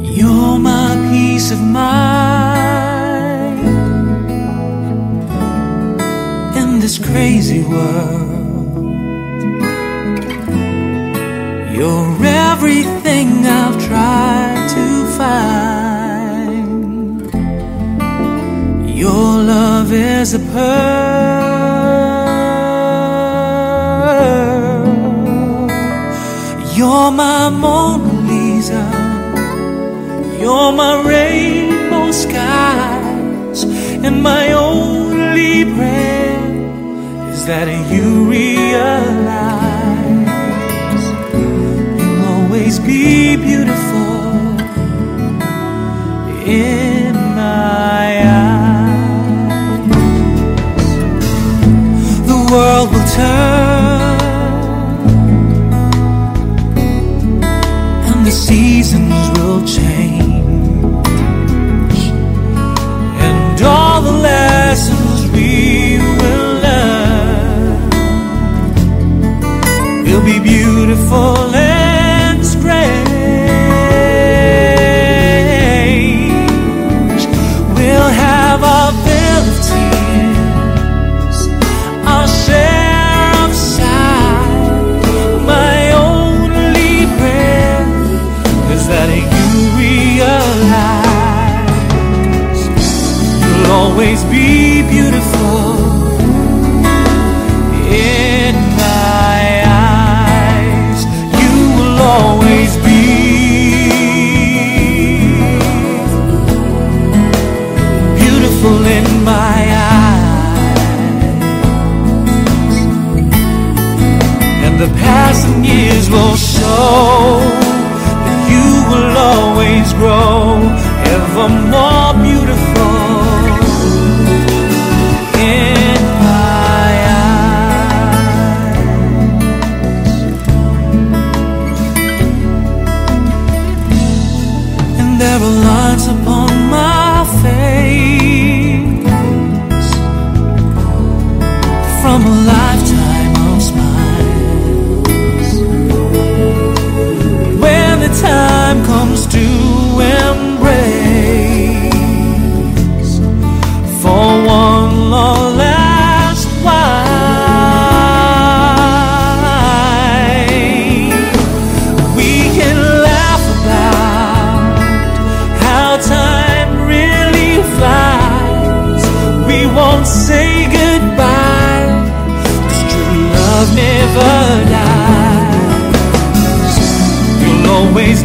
You're my peace of mind in this crazy world. You're everything I've tried to find. Your love is a pearl. You're my Mona Lisa. You're my rainbow skies, and my only prayer is that you realize you'll always be beautiful in my eyes. The world will turn, and the seasons will change. Beautiful and strange. We'll have our fill of tears, our share of sighs. My only is that you realize you'll always be beautiful passing years will show that you will always grow ever more beautiful in my eyes. And there are lines upon my face from a lifetime time comes to embrace for one last while, we can laugh about how time really flies. We won't say goodbye, 'cause true love never dies. You'll always